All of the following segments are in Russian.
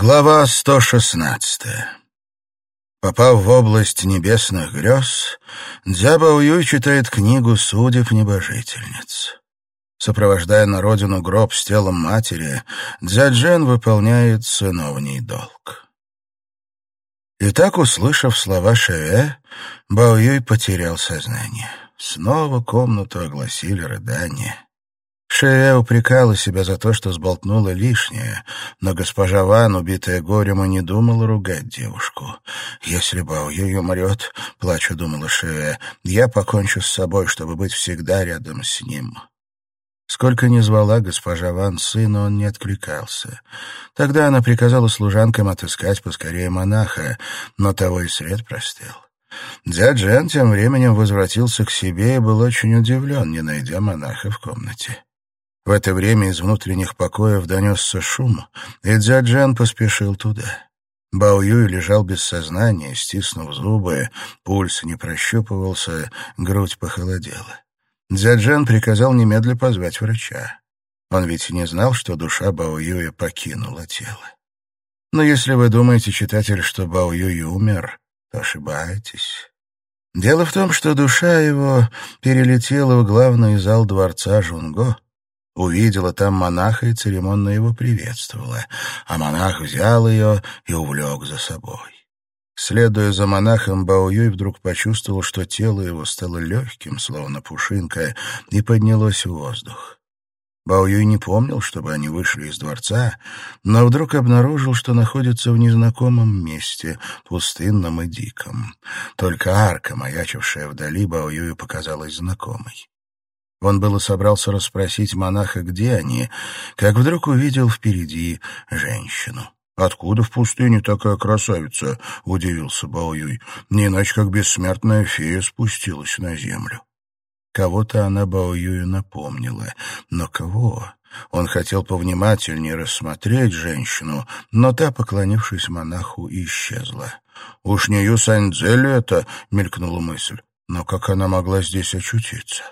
Глава 116 Попав в область небесных грез, Дзябаую читает книгу судеб небожительниц. Сопровождая на родину гроб с телом матери, Дзяджен выполняет сыновний долг. Итак, услышав слова Шеве, Баоюй потерял сознание. Снова комнату огласили рыдания. Шея упрекала себя за то, что сболтнула лишнее, но госпожа Ван, убитая горем, и не думала ругать девушку. «Если Баоюй умрет, — плача думала Шея, — я покончу с собой, чтобы быть всегда рядом с ним». Сколько ни звала госпожа Ван сына, он не откликался. Тогда она приказала служанкам отыскать поскорее монаха, но того и след простил. Дзяджен тем временем возвратился к себе и был очень удивлен, не найдя монаха в комнате. В это время из внутренних покоев донесся шум, и Дзяджан поспешил туда. Бао Юй лежал без сознания, стиснув зубы, пульс не прощупывался, грудь похолодела. Дзяджан приказал немедля позвать врача. Он ведь не знал, что душа Бао Юя покинула тело. Но если вы думаете, читатель, что Бао Юй умер, то ошибаетесь. Дело в том, что душа его перелетела в главный зал дворца Жунго — увидела там монаха и церемонно его приветствовала, а монах взял ее и увлек за собой. Следуя за монахом, Баоюй вдруг почувствовал, что тело его стало легким, словно пушинка, и поднялось в воздух. Баоюй не помнил, чтобы они вышли из дворца, но вдруг обнаружил, что находится в незнакомом месте, пустынном и диком. Только арка, маячившая вдали, Баоюю показалась знакомой. Он было собрался расспросить монаха, где они, как вдруг увидел впереди женщину. «Откуда в пустыне такая красавица?» — удивился Баоюй. «Не иначе, как бессмертная фея спустилась на землю». Кого-то она Баоюю напомнила. Но кого? Он хотел повнимательнее рассмотреть женщину, но та, поклонившись монаху, исчезла. «Уж не Юсаньцзель это?» — мелькнула мысль. «Но как она могла здесь очутиться?»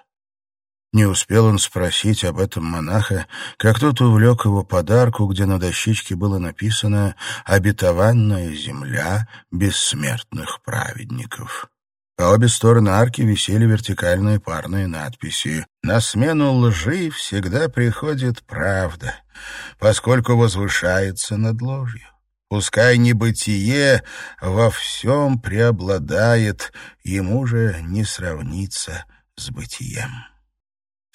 Не успел он спросить об этом монаха, как тот увлек его подарку, где на дощечке было написано «Обетованная земля бессмертных праведников». По обе стороны арки висели вертикальные парные надписи. «На смену лжи всегда приходит правда, поскольку возвышается над ложью. Пускай небытие во всем преобладает, ему же не сравнится с бытием».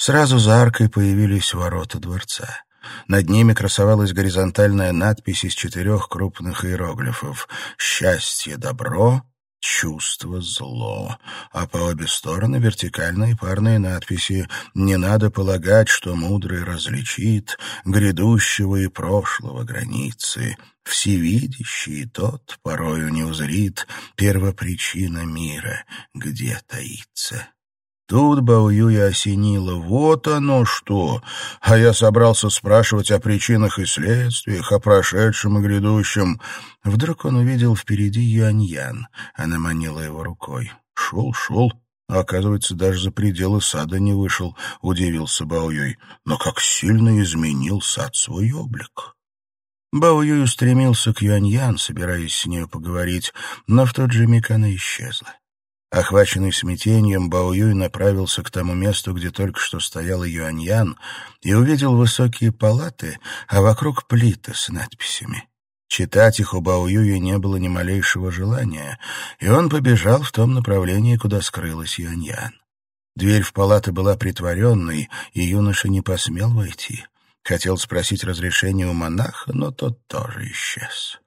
Сразу за аркой появились ворота дворца. Над ними красовалась горизонтальная надпись из четырех крупных иероглифов «Счастье — добро», чувство зло, а по обе стороны вертикальные парные надписи «Не надо полагать, что мудрый различит грядущего и прошлого границы, всевидящий тот порою не узрит первопричина мира, где таится». Тут Баоюя осенило. Вот оно что! А я собрался спрашивать о причинах и следствиях, о прошедшем и грядущем. Вдруг он увидел впереди Юаньян. Она манила его рукой. Шел, шел. А оказывается, даже за пределы сада не вышел, удивился Баоюй. Но как сильно изменил сад свой облик. Баоюй устремился к Юаньян, собираясь с нею поговорить, но в тот же миг она исчезла. Охваченный смятением, Бао Юй направился к тому месту, где только что стоял Юаньян, и увидел высокие палаты, а вокруг плиты с надписями. Читать их у Бао Юя не было ни малейшего желания, и он побежал в том направлении, куда скрылась Юаньян. Дверь в палаты была притворенной, и юноша не посмел войти. Хотел спросить разрешения у монаха, но тот тоже исчез.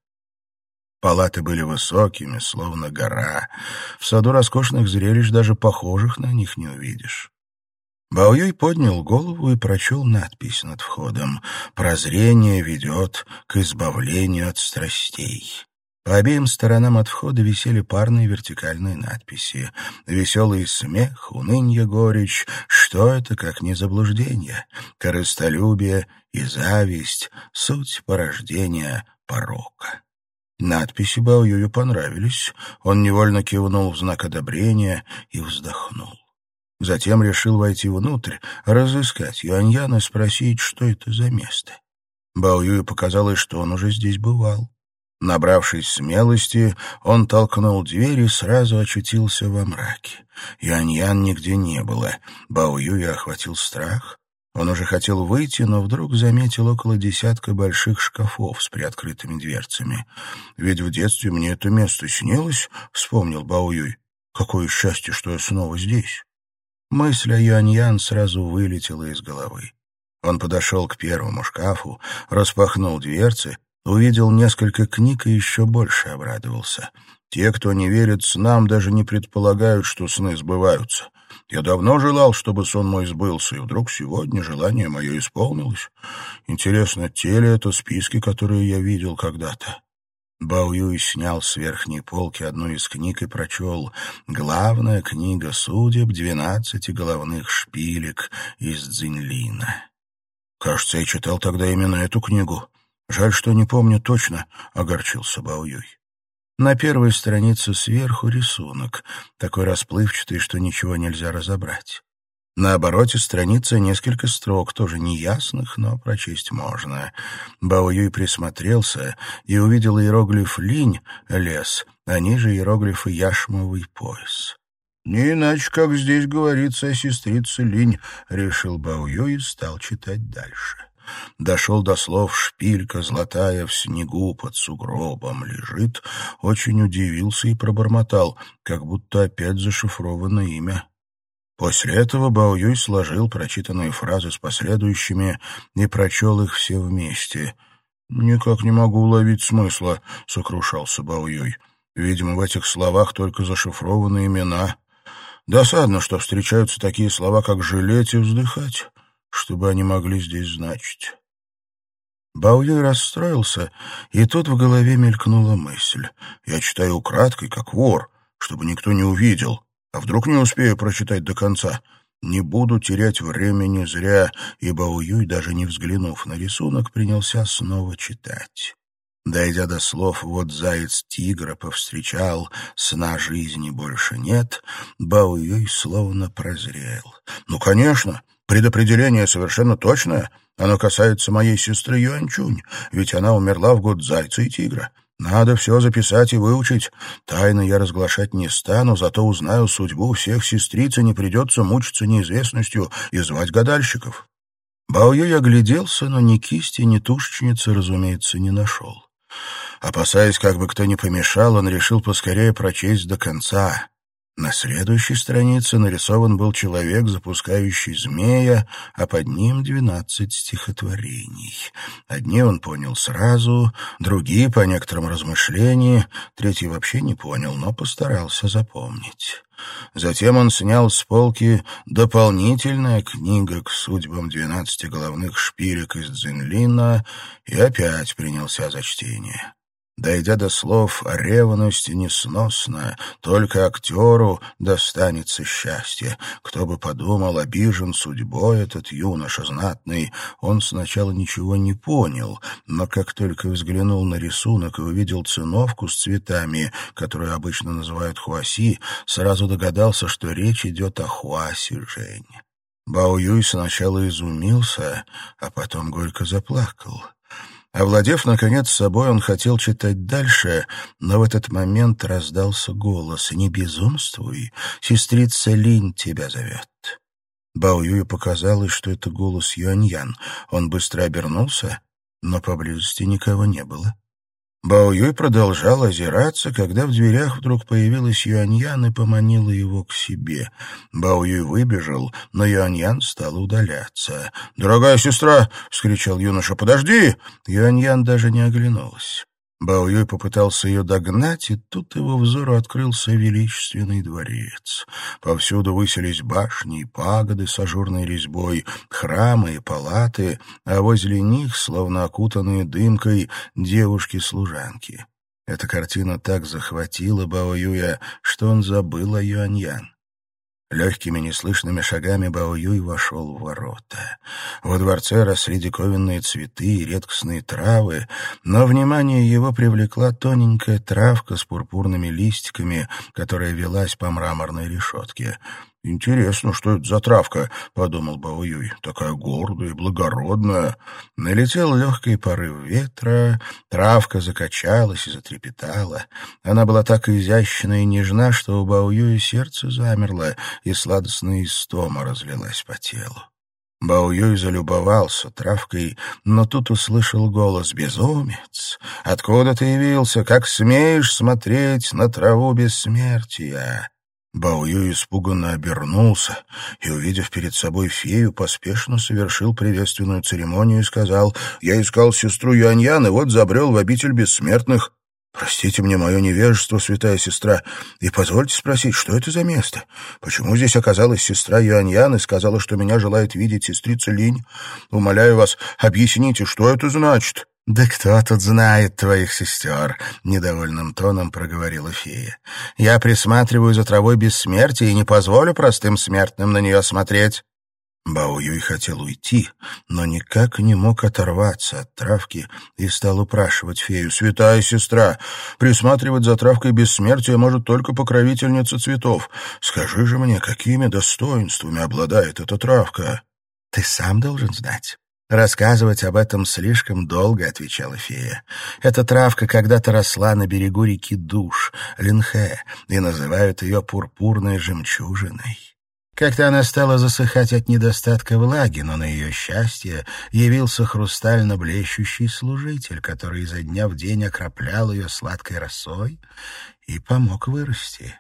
Палаты были высокими, словно гора. В саду роскошных зрелищ даже похожих на них не увидишь. Баоюй поднял голову и прочел надпись над входом «Прозрение ведет к избавлению от страстей». По обеим сторонам от входа висели парные вертикальные надписи. Веселый смех, унынье, горечь. Что это, как не заблуждение? Корыстолюбие и зависть — суть порождения порока. Надписи Баоюю понравились. Он невольно кивнул в знак одобрения и вздохнул. Затем решил войти внутрь, разыскать Юаньян и спросить, что это за место. Баоюю показалось, что он уже здесь бывал. Набравшись смелости, он толкнул дверь и сразу очутился во мраке. Юань-Ян нигде не было. Бао Юя охватил страх. Он уже хотел выйти, но вдруг заметил около десятка больших шкафов с приоткрытыми дверцами. «Ведь в детстве мне это место снилось», — вспомнил Бао Юй. «Какое счастье, что я снова здесь». Мысль о Юань-Ян сразу вылетела из головы. Он подошел к первому шкафу, распахнул дверцы Увидел несколько книг и еще больше обрадовался. Те, кто не верит снам, даже не предполагают, что сны сбываются. Я давно желал, чтобы сон мой сбылся, и вдруг сегодня желание мое исполнилось. Интересно, те ли это списки, которые я видел когда-то? Бао Юй снял с верхней полки одну из книг и прочел «Главная книга судеб двенадцати головных шпилек из Цзиньлина». Кажется, я читал тогда именно эту книгу. Жаль, что не помню точно, — огорчился Баоюй. На первой странице сверху рисунок, такой расплывчатый, что ничего нельзя разобрать. На обороте страницы несколько строк, тоже неясных, но прочесть можно. Бао Юй присмотрелся и увидел иероглиф «линь» — лес, а ниже иероглифы «яшмовый пояс». «Не иначе, как здесь говорится о сестрице Линь», — решил Бао Юй и стал читать дальше. Дошел до слов «шпилька золотая в снегу под сугробом лежит», очень удивился и пробормотал, как будто опять зашифровано имя. После этого Бао Юй сложил прочитанные фразы с последующими и прочел их все вместе. «Никак не могу уловить смысла», — сокрушался Бао Юй. «Видимо, в этих словах только зашифрованы имена. Досадно, что встречаются такие слова, как «жалеть» и «вздыхать» чтобы они могли здесь значить. Баоюй расстроился, и тут в голове мелькнула мысль. «Я читаю украдкой, как вор, чтобы никто не увидел, а вдруг не успею прочитать до конца. Не буду терять времени зря», и Баоюй, даже не взглянув на рисунок, принялся снова читать. Дойдя до слов «вот заяц тигра повстречал, сна жизни больше нет», Баоюй словно прозрел. «Ну, конечно!» Предопределение совершенно точное. Оно касается моей сестры Юанчунь, ведь она умерла в год зайца и тигра. Надо все записать и выучить. Тайны я разглашать не стану, зато узнаю судьбу всех сестриц, и не придется мучиться неизвестностью и звать гадальщиков. Бао Юй огляделся, но ни кисти, ни тушечницы, разумеется, не нашел. Опасаясь, как бы кто ни помешал, он решил поскорее прочесть до конца. На следующей странице нарисован был человек, запускающий змея, а под ним двенадцать стихотворений. Одни он понял сразу, другие — по некоторым размышлениям, третий вообще не понял, но постарался запомнить. Затем он снял с полки дополнительная книга к судьбам двенадцати головных шпилек из Дзинлина и опять принялся за чтение. Дойдя до слов «ревность несносна», только актеру достанется счастье. Кто бы подумал, обижен судьбой этот юноша знатный. Он сначала ничего не понял, но как только взглянул на рисунок и увидел циновку с цветами, которую обычно называют хуаси, сразу догадался, что речь идет о хуасе Жень. Бао Юй сначала изумился, а потом горько заплакал. Овладев, наконец, собой, он хотел читать дальше, но в этот момент раздался голос «Не безумствуй, сестрица Линь тебя зовет». Бао Юю показалось, что это голос Юаньян. Он быстро обернулся, но поблизости никого не было. Бао Юй продолжал озираться, когда в дверях вдруг появилась Юаньян и поманила его к себе. Бао Юй выбежал, но Юаньян стала удаляться. «Дорогая сестра!» — вскричал юноша. «Подожди!» Юаньян даже не оглянулась. Баоюй попытался ее догнать, и тут его взору открылся величественный дворец. Повсюду высились башни и пагоды с ажурной резьбой, храмы и палаты, а возле них, словно окутанные дымкой, девушки-служанки. Эта картина так захватила Баоюя, что он забыл о Юаньян. Легкими неслышными шагами Бао вошел в ворота. Во дворце росли диковинные цветы и редкостные травы, но внимание его привлекла тоненькая травка с пурпурными листиками, которая велась по мраморной решетке. «Интересно, что это за травка?» — подумал Баоюй. «Такая гордая, благородная». Налетел легкий порыв ветра, травка закачалась и затрепетала. Она была так изящна и нежна, что у Баоюя сердце замерло, и сладостная истома разлилась по телу. Баоюй залюбовался травкой, но тут услышал голос «Безумец! Откуда ты явился? Как смеешь смотреть на траву бессмертия?» Баую испуганно обернулся и, увидев перед собой фею, поспешно совершил приветственную церемонию и сказал, «Я искал сестру Юаньян и вот забрел в обитель бессмертных. Простите мне мое невежество, святая сестра, и позвольте спросить, что это за место? Почему здесь оказалась сестра Юаньян и сказала, что меня желает видеть сестрица Линь? Умоляю вас, объясните, что это значит?» «Да кто тут знает твоих сестер?» — недовольным тоном проговорила фея. «Я присматриваю за травой бессмертия и не позволю простым смертным на нее смотреть». Бао Юй хотел уйти, но никак не мог оторваться от травки и стал упрашивать фею. «Святая сестра, присматривать за травкой бессмертия может только покровительница цветов. Скажи же мне, какими достоинствами обладает эта травка?» «Ты сам должен знать». «Рассказывать об этом слишком долго», — отвечала фея. «Эта травка когда-то росла на берегу реки Душ, Линхэ, и называют ее пурпурной жемчужиной». Как-то она стала засыхать от недостатка влаги, но на ее счастье явился хрустально блещущий служитель, который изо дня в день окроплял ее сладкой росой и помог вырасти.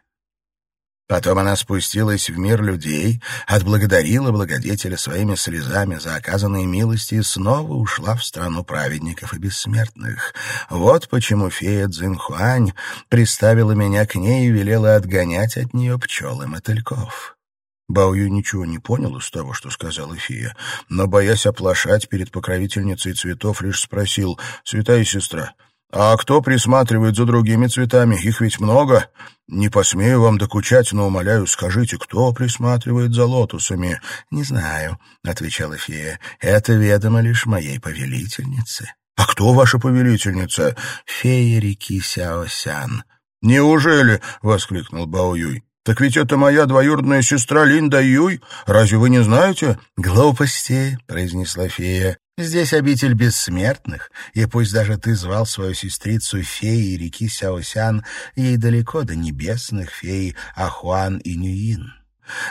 Потом она спустилась в мир людей, отблагодарила благодетеля своими слезами за оказанные милости и снова ушла в страну праведников и бессмертных. Вот почему фея Цзинхуань приставила меня к ней и велела отгонять от нее пчел и мотыльков. Баою ничего не понял из того, что сказала фея, но, боясь оплошать перед покровительницей цветов, лишь спросил «Святая сестра, а кто присматривает за другими цветами? Их ведь много. Не посмею вам докучать, но, умоляю, скажите, кто присматривает за лотосами?» «Не знаю», — отвечала фея. «Это ведомо лишь моей повелительнице». «А кто ваша повелительница?» «Фея реки Сяосян». «Неужели?» — воскликнул Бао Юй. «Так ведь это моя двоюродная сестра Линда Юй. Разве вы не знаете?» «Глупости», — произнесла фея. Здесь обитель бессмертных, и пусть даже ты звал свою сестрицу феей реки Сяосян, ей далеко до небесных фей Ахуан и Нюин.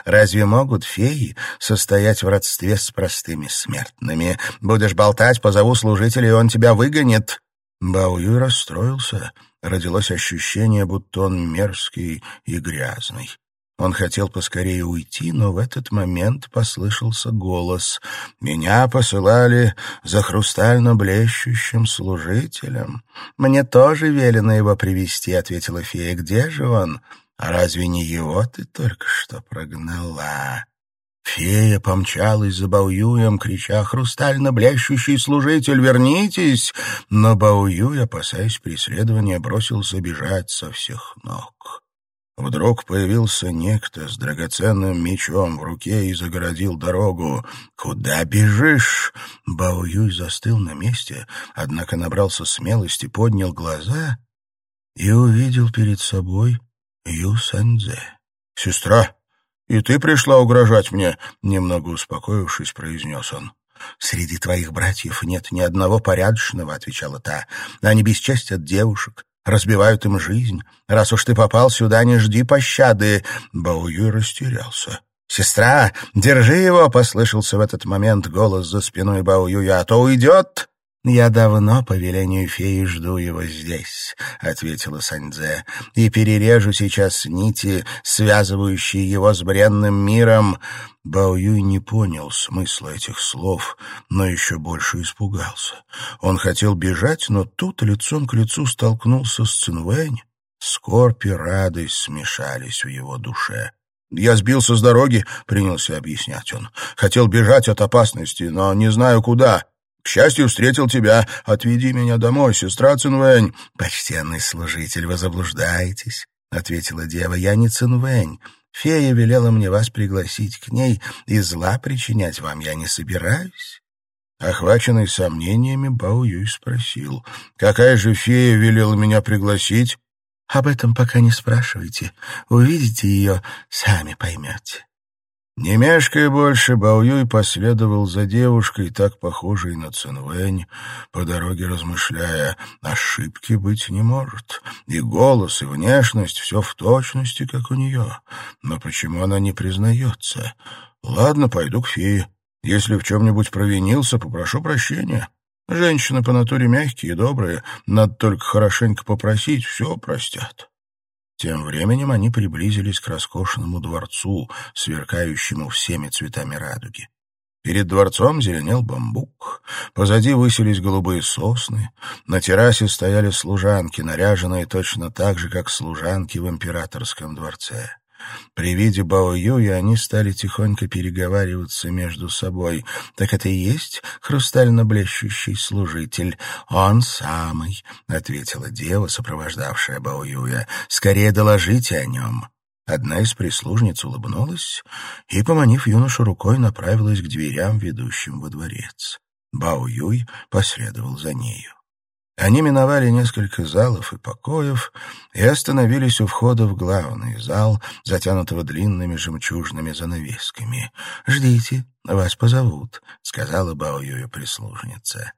Разве могут феи состоять в родстве с простыми смертными? Будешь болтать, позову служителя, и он тебя выгонит». Бао Юй расстроился. Родилось ощущение, будто он мерзкий и грязный. Он хотел поскорее уйти, но в этот момент послышался голос. «Меня посылали за хрустально блещущим служителем. Мне тоже велено его привести, ответила фея. «Где же он? А разве не его ты только что прогнала?» Фея помчалась за Баоюем, крича «Хрустально блещущий служитель, вернитесь!» Но Баоюй, опасаясь преследования, бросился бежать со всех ног. Вдруг появился некто с драгоценным мечом в руке и загородил дорогу. «Куда бежишь?» Бао Юй застыл на месте, однако набрался смелости, поднял глаза и увидел перед собой Ю Сэнзе. «Сестра, и ты пришла угрожать мне?» Немного успокоившись, произнес он. «Среди твоих братьев нет ни одного порядочного», — отвечала та. «Они бесчестят девушек, разбивают им жизнь. Раз уж ты попал сюда, не жди пощады». Баоюй растерялся. «Сестра, держи его!» — послышался в этот момент голос за спиной Баоюя. «А то уйдет!» «Я давно по велению феи жду его здесь», — ответила Саньдзе, «и перережу сейчас нити, связывающие его с бренным миром». Бао Юй не понял смысла этих слов, но еще больше испугался. Он хотел бежать, но тут лицом к лицу столкнулся с Цинвэнь. Скорбь и радость смешались в его душе. «Я сбился с дороги», — принялся объяснять он. «Хотел бежать от опасности, но не знаю куда». К счастью, встретил тебя. Отведи меня домой, сестра Цинвэнь. Почтенный служитель, вы заблуждаетесь, — ответила дева. Я не Цинвэнь. Фея велела мне вас пригласить к ней, и зла причинять вам я не собираюсь. Охваченный сомнениями, Бао Юй спросил, «Какая же фея велела меня пригласить?» «Об этом пока не спрашивайте. Увидите ее, сами поймете». Не мешкая больше, Баоюй последовал за девушкой, так похожей на Цинвэнь, по дороге размышляя, ошибки быть не может. И голос, и внешность — все в точности, как у нее. Но почему она не признается? Ладно, пойду к фее. Если в чем-нибудь провинился, попрошу прощения. Женщины по натуре мягкие и добрые, надо только хорошенько попросить, все простят. Тем временем они приблизились к роскошному дворцу, сверкающему всеми цветами радуги. Перед дворцом зеленел бамбук, позади высились голубые сосны, на террасе стояли служанки, наряженные точно так же, как служанки в императорском дворце. При виде Бао они стали тихонько переговариваться между собой. «Так это и есть хрустально блещущий служитель?» «Он самый», — ответила дева, сопровождавшая Бао. «Скорее доложите о нем». Одна из прислужниц улыбнулась и, поманив юношу рукой, направилась к дверям, ведущим во дворец. Бао Юй последовал за нею. Они миновали несколько залов и покоев и остановились у входа в главный зал, затянутого длинными жемчужными занавесками. «Ждите, вас позовут», — сказала Баоюю прислужница.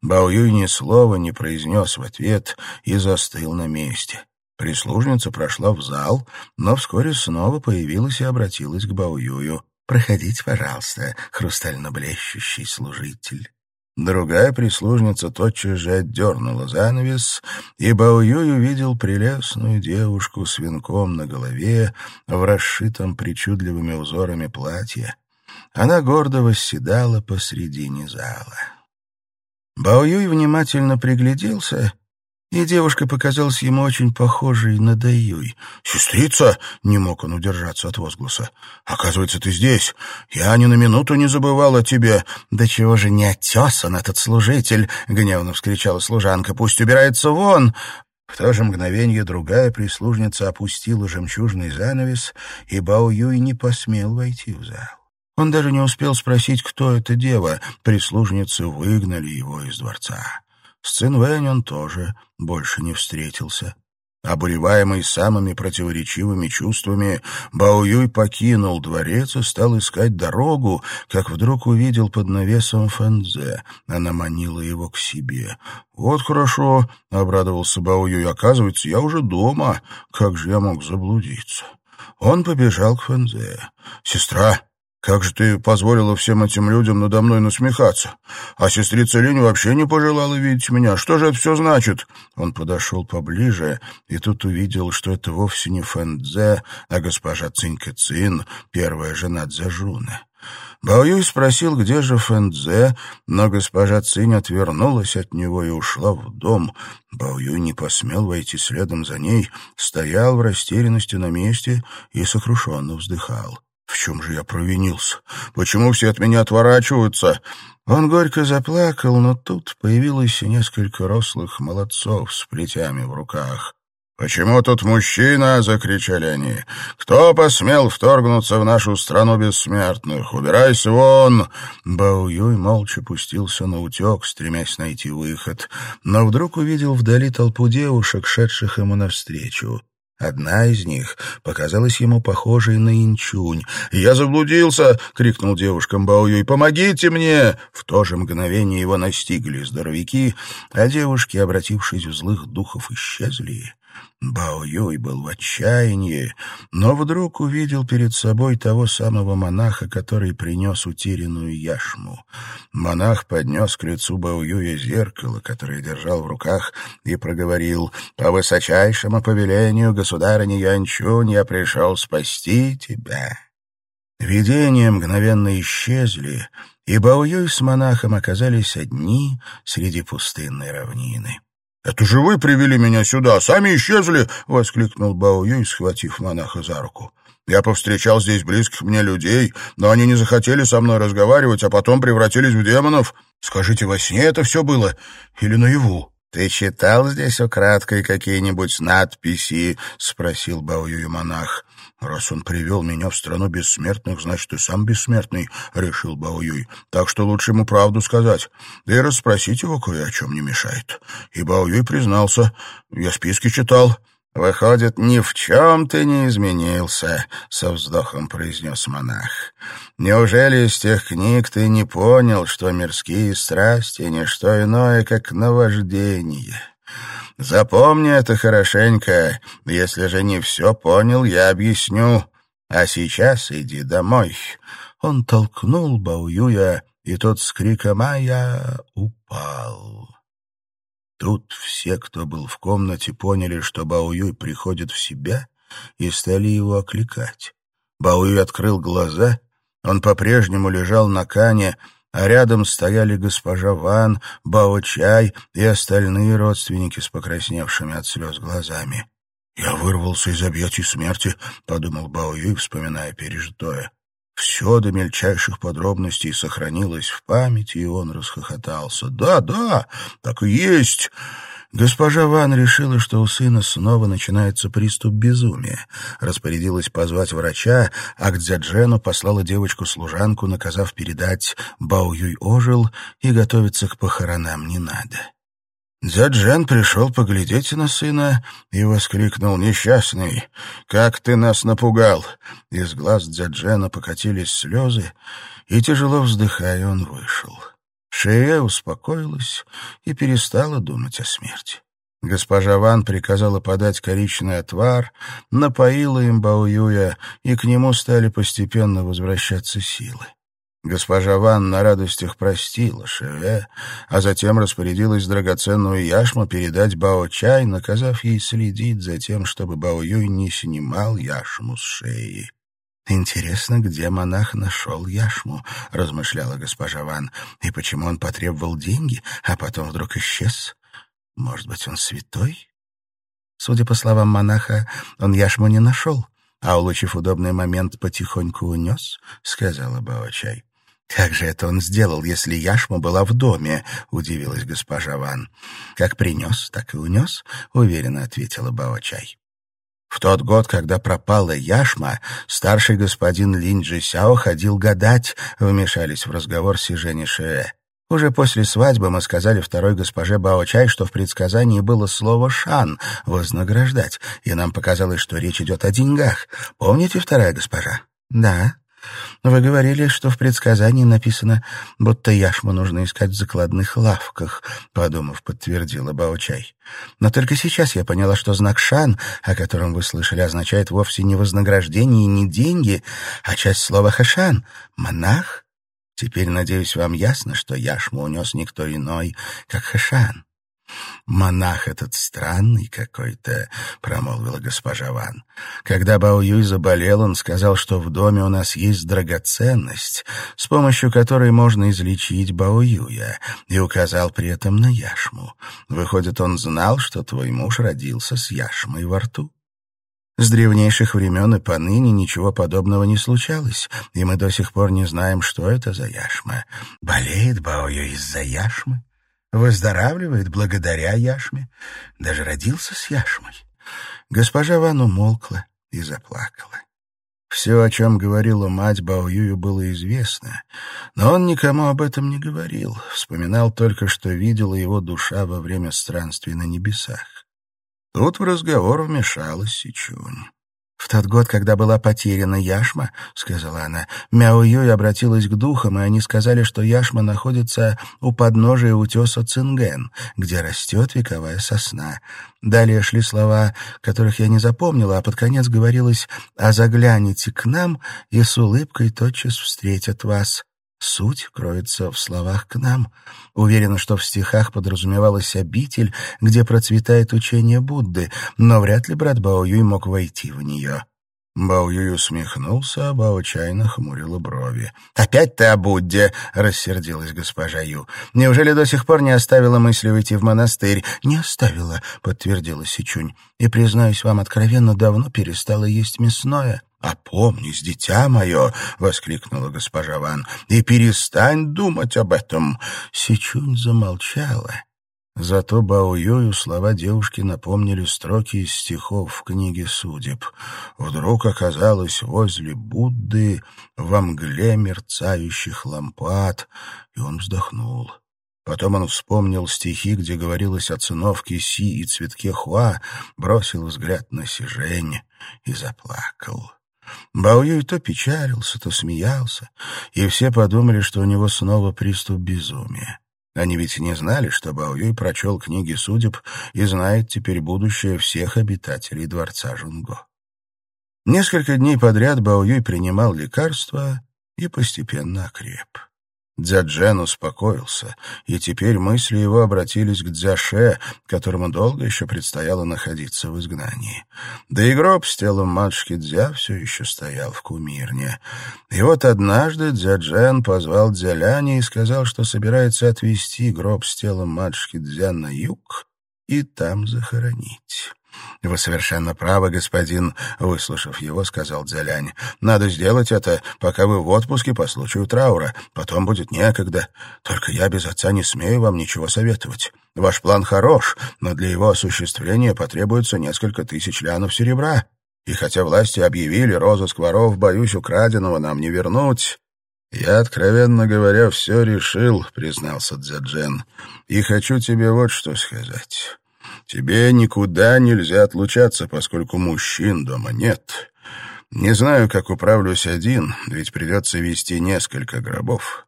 Баоюй ни слова не произнес в ответ и застыл на месте. Прислужница прошла в зал, но вскоре снова появилась и обратилась к Баоюю. «Проходите, пожалуйста, хрустально блещущий служитель». Другая прислужница тотчас же отдернула занавес, и Баоюй увидел прелестную девушку с венком на голове в расшитом причудливыми узорами платье. Она гордо восседала посредине зала. Баоюй внимательно пригляделся и девушка показалась ему очень похожей на Даюй. «Сестрица!» — не мог он удержаться от возгласа. «Оказывается, ты здесь. Я ни на минуту не забывал о тебе». «Да чего же не оттесан этот служитель?» — гневно вскричала служанка. «Пусть убирается вон!» В то же мгновение другая прислужница опустила жемчужный занавес, и Бао Юй не посмел войти в зал. Он даже не успел спросить, кто эта дева. Прислужницы выгнали его из дворца. С Цинвэнь он тоже больше не встретился. Обуреваемый самыми противоречивыми чувствами, Бао Юй покинул дворец и стал искать дорогу, как вдруг увидел под навесом Фэнзе. Она манила его к себе. «Вот хорошо», — обрадовался Бао Юй, — «оказывается, я уже дома. Как же я мог заблудиться?» Он побежал к Фэнзе. «Сестра, как же ты позволила всем этим людям надо мной насмехаться? А сестрица Линь вообще не пожелала видеть меня. Что же это все значит?» Он подошел поближе и тут увидел, что это вовсе не Фэнзе, а госпожа Цинька Цин, первая жена Цзэжуна. Баоюй спросил, где же Фэнзе, но госпожа Цинь отвернулась от него и ушла в дом. Баоюй не посмел войти следом за ней, стоял в растерянности на месте и сокрушенно вздыхал. В чем же я провинился? Почему все от меня отворачиваются? Он горько заплакал, но тут появилось несколько рослых молодцов с плетями в руках. «Почему тут мужчина?» — закричали они. «Кто посмел вторгнуться в нашу страну бессмертных? Убирайся вон!» Бао Юй молча пустился на утек, стремясь найти выход, но вдруг увидел вдали толпу девушек, шедших ему навстречу. Одна из них показалась ему похожей на инчунь. «Я заблудился!» — крикнул девушкам Баоюй. «Помогите мне!» В то же мгновение его настигли здоровяки, а девушки, обратившись в злых духов, исчезли. Бао Юй был в отчаянии, но вдруг увидел перед собой того самого монаха, который принес утерянную яшму. Монах поднес к лицу Бао Юя зеркало, которое держал в руках, и проговорил «По высочайшему повелению государыни Янчунь я пришел спасти тебя». Видения мгновенно исчезли, и Бао Юй с монахом оказались одни среди пустынной равнины. «Это же вы привели меня сюда, сами исчезли!» — воскликнул Бао Юй, схватив монаха за руку. «Я повстречал здесь близких мне людей, но они не захотели со мной разговаривать, а потом превратились в демонов. Скажите, во сне это все было или наяву?» «Ты читал здесь украдкой какие-нибудь надписи?» — спросил Бао Юй монах. «Раз он привел меня в страну бессмертных, значит, и сам бессмертный», — решил Баоюй. «Так что лучше ему правду сказать. Да и расспросить его кое о чем не мешает». И Баоюй признался. «Я списки читал. «Выходит, ни в чем ты не изменился», — со вздохом произнес монах. «Неужели из тех книг ты не понял, что мирские страсти — не что иное, как наваждение?» Запомни это хорошенько. Если же не все понял, я объясню. А сейчас иди домой». Он толкнул Баоюя, и тот с криком «Ая!» упал. Тут все, кто был в комнате, поняли, что Баоюй приходит в себя, и стали его окликать. Баоюй открыл глаза, он по-прежнему лежал на кане, а рядом стояли госпожа Ван, Бао-Чай и остальные родственники с покрасневшими от слез глазами. «Я вырвался из объятий смерти», — подумал Бао Юй, вспоминая пережитое. Все до мельчайших подробностей сохранилось в памяти, и он расхохотался. «Да, да, так и есть!» Госпожа Ван решила, что у сына снова начинается приступ безумия. Распорядилась позвать врача, а к Дзяджену послала девочку-служанку, наказав передать «Бао Юй ожил» и готовиться к похоронам не надо. Дзяджен пришел поглядеть на сына и воскликнул «Несчастный, как ты нас напугал!» Из глаз Дзяджена покатились слезы, и, тяжело вздыхая, он вышел. Шея успокоилась и перестала думать о смерти. Госпожа Ван приказала подать коричный отвар, напоила им Баоюя, и к нему стали постепенно возвращаться силы. Госпожа Ван на радостях простила Шеве, а затем распорядилась драгоценную яшму передать Бао-чай, наказав ей следить за тем, чтобы Бао-юй не снимал яшму с шеи. «Интересно, где монах нашел яшму?» — размышляла госпожа Ван. «И почему он потребовал деньги, а потом вдруг исчез? Может быть, он святой?» Судя по словам монаха, он яшму не нашел, а, улучив удобный момент, потихоньку унес, — сказала Баочай. «Как же это он сделал, если яшма была в доме?» — удивилась госпожа Ван. «Как принес, так и унес», — уверенно ответила Баочай. В тот год, когда пропала яшма, старший господин Линь Джисяо ходил гадать, вмешались в разговор Сижени Шее. Уже после свадьбы мы сказали второй госпоже Бао-Чай, что в предсказании было слово «шан» — «вознаграждать», и нам показалось, что речь идет о деньгах. Помните, вторая госпожа? Да. Вы говорили, что в предсказании написано, будто яшму нужно искать в закладных лавках, — подумав, подтвердила Баучай. Но только сейчас я поняла, что знак «шан», о котором вы слышали, означает вовсе не вознаграждение и не деньги, а часть слова «хашан» — монах. Теперь, надеюсь, вам ясно, что яшму унес никто иной, как Хашан. «Монах этот странный какой-то», — промолвила госпожа Ван. «Когда Бао Юй заболел, он сказал, что в доме у нас есть драгоценность, с помощью которой можно излечить Бао Юя, и указал при этом на яшму. Выходит, он знал, что твой муж родился с яшмой во рту». С древнейших времен и поныне ничего подобного не случалось, и мы до сих пор не знаем, что это за яшма. Болеет Баою из-за яшмы? Выздоравливает благодаря яшме, даже родился с яшмой. Госпожа Ван умолкла и заплакала. Все, о чем говорила мать Баоюю, было известно, но он никому об этом не говорил, вспоминал только, что видела его душа во время странствий на небесах. Тут в разговор вмешалась Сичунь. «В тот год, когда была потеряна яшма, — сказала она, — Мяо Юй обратилась к духам, и они сказали, что яшма находится у подножия утеса Цинген, где растет вековая сосна. Далее шли слова, которых я не запомнила, а под конец говорилось «А загляните к нам, и с улыбкой тотчас встретят вас». Суть кроется в словах «к нам». Уверена, что в стихах подразумевалась обитель, где процветает учение Будды, но вряд ли брат Бао Юй мог войти в нее. Бао Юй усмехнулся, а Бао Чай нахмурила брови. «Опять ты о Будде!» — рассердилась госпожа Ю. «Неужели до сих пор не оставила мысли уйти в монастырь?» «Не оставила», — подтвердила Сичунь. «И, признаюсь вам откровенно, давно перестала есть мясное». «Опомнись, дитя мое!» — воскликнула госпожа Ван. «И перестань думать об этом!» Сичунь замолчала. Зато Бао слова девушки напомнили строки из стихов в книге судеб. Вдруг оказалась возле Будды во мгле мерцающих лампад, и он вздохнул. Потом он вспомнил стихи, где говорилось о циновке Си и цветке Хуа, бросил взгляд на Сижень и заплакал. Баоюй то печалился, то смеялся, и все подумали, что у него снова приступ безумия. Они ведь не знали, что Баоюй прочел книги судеб и знает теперь будущее всех обитателей дворца Жунго. Несколько дней подряд Баоюй принимал лекарства и постепенно окреп. Дзяджен успокоился, и теперь мысли его обратились к Дзяше, которому долго еще предстояло находиться в изгнании. Да и гроб с телом матушки Дзя все еще стоял в кумирне. И вот однажды Дзяджен позвал Дзяляни и сказал, что собирается отвезти гроб с телом матушки Дзя на юг и там захоронить. «Вы совершенно правы, господин», — выслушав его, сказал Дзялянь. «Надо сделать это, пока вы в отпуске по случаю траура. Потом будет некогда. Только я без отца не смею вам ничего советовать. Ваш план хорош, но для его осуществления потребуется несколько тысяч лянов серебра. И хотя власти объявили розыск воров, боюсь, украденного нам не вернуть». «Я, откровенно говоря, все решил», — признался Дзяджен. «И хочу тебе вот что сказать». Тебе никуда нельзя отлучаться, поскольку мужчин дома нет. Не знаю, как управлюсь один, ведь придется вести несколько гробов.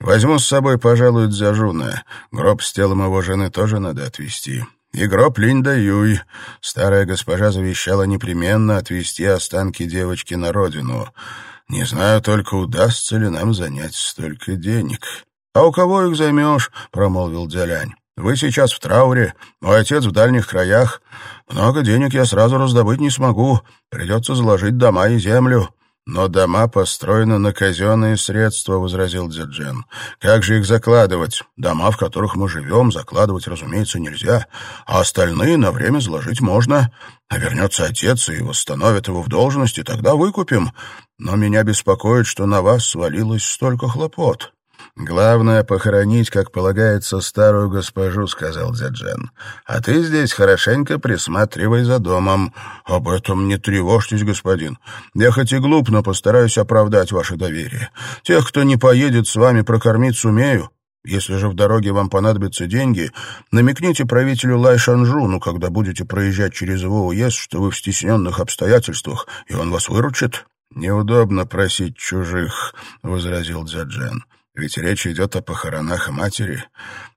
Возьму с собой, пожалуй, Дзяжуна. Гроб с телом его жены тоже надо отвезти. И гроб Линда Юй. Старая госпожа завещала непременно отвезти останки девочки на родину. Не знаю только, удастся ли нам занять столько денег. — А у кого их займешь? — промолвил Дзялянь. Вы сейчас в трауре, мой отец в дальних краях. Много денег я сразу раздобыть не смогу. Придется заложить дома и землю». «Но дома построены на казенные средства», — возразил Дзяджен. «Как же их закладывать? Дома, в которых мы живем, закладывать, разумеется, нельзя, а остальные на время заложить можно. А вернется отец и восстановит его в должности, тогда выкупим. Но меня беспокоит, что на вас свалилось столько хлопот». «Главное — похоронить, как полагается, старую госпожу», — сказал Дзяджен. «А ты здесь хорошенько присматривай за домом. Об этом не тревожьтесь, господин. Я хоть и глуп, но постараюсь оправдать ваше доверие. Тех, кто не поедет с вами, прокормить сумею. Если же в дороге вам понадобятся деньги, намекните правителю Лай Шанжуну, когда будете проезжать через его уезд, что вы в стесненных обстоятельствах, и он вас выручит». «Неудобно просить чужих», — возразил Дзяджен. Ведь речь идет о похоронах матери.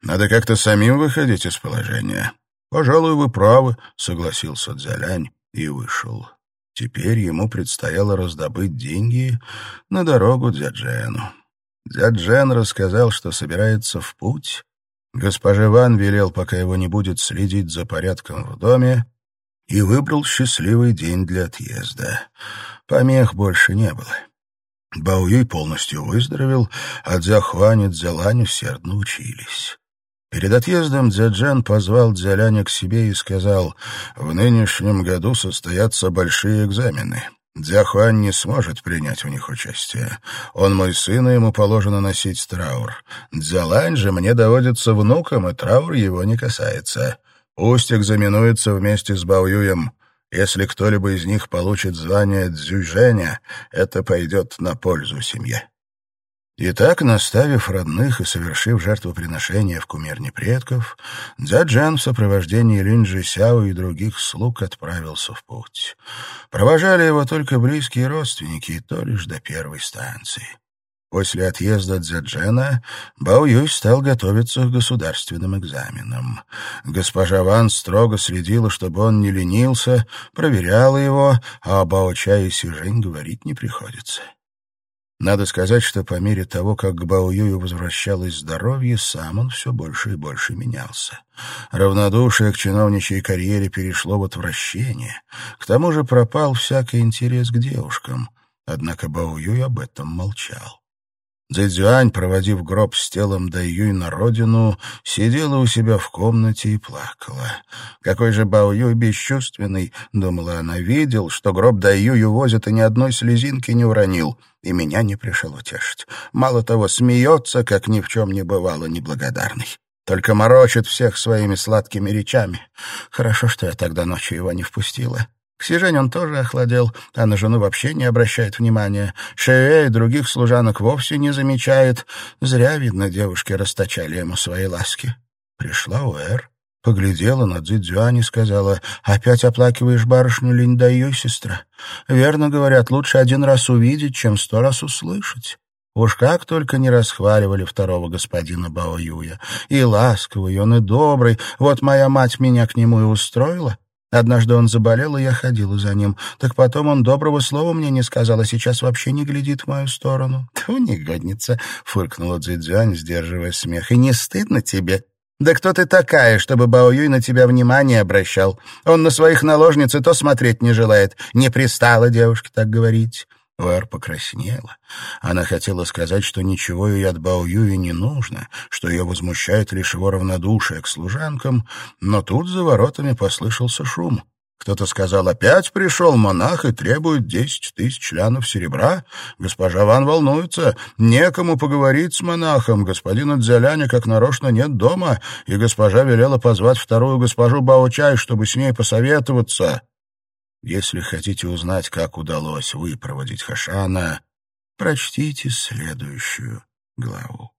Надо как-то самим выходить из положения. «Пожалуй, вы правы», — согласился Дзялянь и вышел. Теперь ему предстояло раздобыть деньги на дорогу Дзяджену. Дзяджен рассказал, что собирается в путь. Госпожа Ван велел, пока его не будет, следить за порядком в доме, и выбрал счастливый день для отъезда. Помех больше не было. Баоюй полностью выздоровел, а Дзяхуань и Дзялань усердно учились. Перед отъездом Дзяджан позвал Дзяляня к себе и сказал, «В нынешнем году состоятся большие экзамены. Дзяхуань не сможет принять в них участие. Он мой сын, и ему положено носить траур. Дзялань же мне доводится внуком, и траур его не касается. Пусть экзаменуется вместе с Баоюем. Если кто-либо из них получит звание дзюжэня, это пойдет на пользу семье. Итак, наставив родных и совершив жертвоприношение в кумирне предков, Дзяджан в сопровождении Линджи Сяо и других слуг отправился в путь. Провожали его только близкие родственники, и то лишь до первой станции. После отъезда Дзяджена Бао Юй стал готовиться к государственным экзаменам. Госпожа Ван строго следила, чтобы он не ленился, проверяла его, а о Бао Ча и Сижень говорить не приходится. Надо сказать, что по мере того, как к Бао Юю возвращалось здоровье, сам он все больше и больше менялся. Равнодушие к чиновничьей карьере перешло в отвращение. К тому же пропал всякий интерес к девушкам. Однако Бао Юй об этом молчал. Цзэцзюань, проводив гроб с телом Даюй на родину, сидела у себя в комнате и плакала. Какой же Бао Юй бесчувственный, думала она, видел, что гроб Даюй увозят и ни одной слезинки не уронил, и меня не пришел утешить. Мало того, смеется, как ни в чем не бывало, неблагодарный. Только морочит всех своими сладкими речами. Хорошо, что я тогда ночью его не впустила. К Сижень он тоже охладел, а на жену вообще не обращает внимания. Шея и других служанок вовсе не замечает. Зря, видно, девушки расточали ему свои ласки. Пришла Уэр, поглядела на Цзюань и сказала, «Опять оплакиваешь барышню Линдаю, сестра? Верно говорят, лучше один раз увидеть, чем сто раз услышать». Уж как только не расхваливали второго господина Бао Юя. И ласковый он, и добрый. Вот моя мать меня к нему и устроила. Однажды он заболел, и я ходила за ним. Так потом он доброго слова мне не сказал, а сейчас вообще не глядит в мою сторону. — Тьфу, негодница! — фыркнула Цзюань, сдерживая смех. — И не стыдно тебе? Да кто ты такая, чтобы Бао Юй на тебя внимание обращал? Он на своих наложниц и то смотреть не желает. Не пристало девушке так говорить. Вэр покраснела. Она хотела сказать, что ничего ей от Бао Юи не нужно, что ее возмущает лишь его равнодушие к служанкам, но тут за воротами послышался шум. Кто-то сказал, опять пришел монах и требует десять тысяч членов серебра. Госпожа Ван волнуется, некому поговорить с монахом, господина Дзяляня как нарочно нет дома, и госпожа велела позвать вторую госпожу Бао-Чай, чтобы с ней посоветоваться. Если хотите узнать, как удалось выпроводить Хашана, прочтите следующую главу.